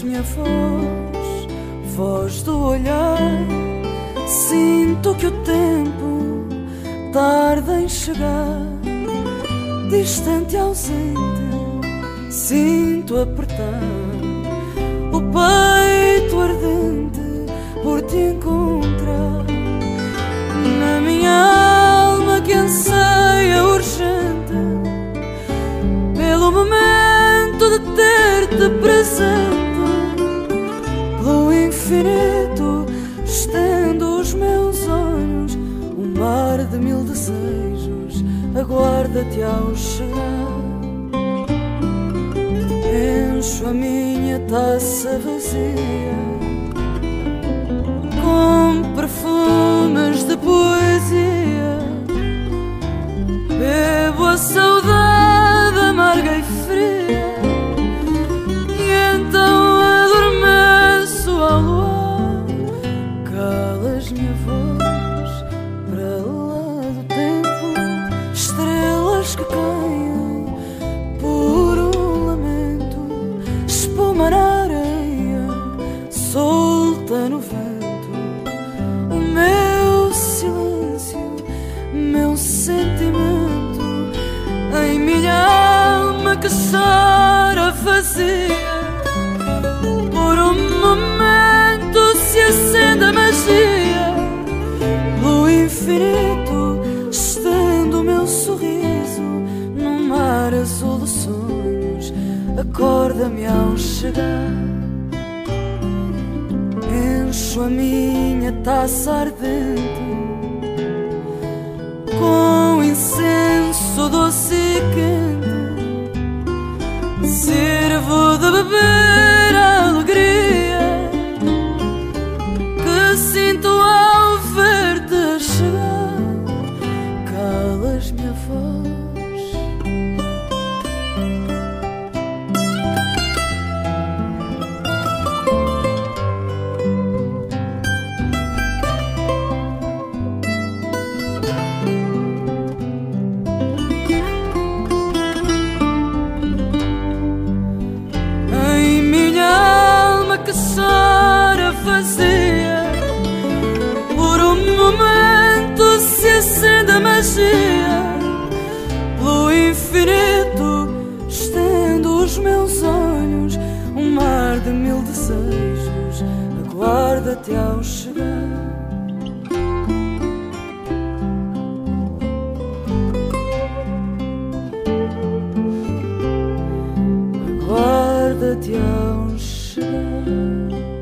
minha voz, voz do olhar. Sinto que o tempo tarda em chegar, distante e ausente. Sinto apertar o peito ardente por te encontrar na minha alma que anseia urgente pelo momento de ter-te presente infinito estendo os meus olhos um mar de mil desejos aguarda-te ao chegar encho a minha taça vazia com perfumes de poesia. Bebo a saudade na areia, solta no vento. O meu silêncio, meu sentimento, em minha alma que chora vazia. Por um momento se acende a magia, no infinito Acorda-me ao chegar. Encho a minha taça ardente com incenso doce e quente. Sirvo de beber a alegria que sinto ao ver-te chegar. Calas minha voz. Acende a magia. Pelo infinito estendo os meus olhos Um mar de mil desejos Aguarda-te ao chegar. Aguarda-te ao chegar